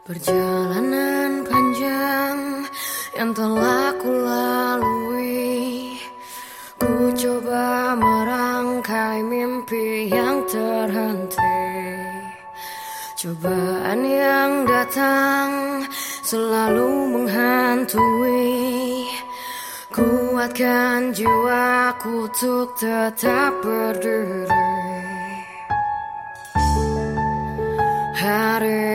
Perjalanan panjang yang telah ku lalui Ku coba merangkai mimpi yang terhenti. Cobaan yang datang selalu menghantui. Kuatkan jiwaku untuk tetap berdiri. Hari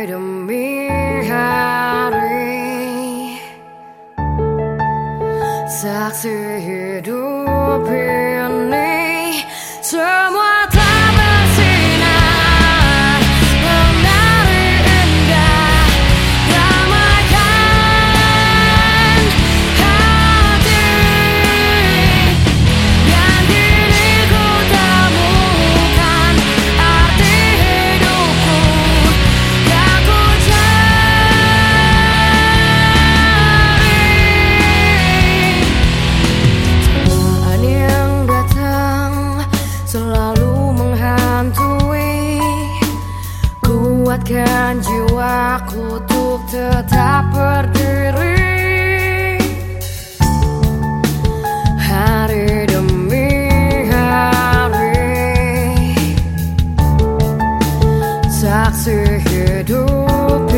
saksi hidup Kuatkan jiwaku untuk tetap berdiri. Hari demi hari. Saksi hidup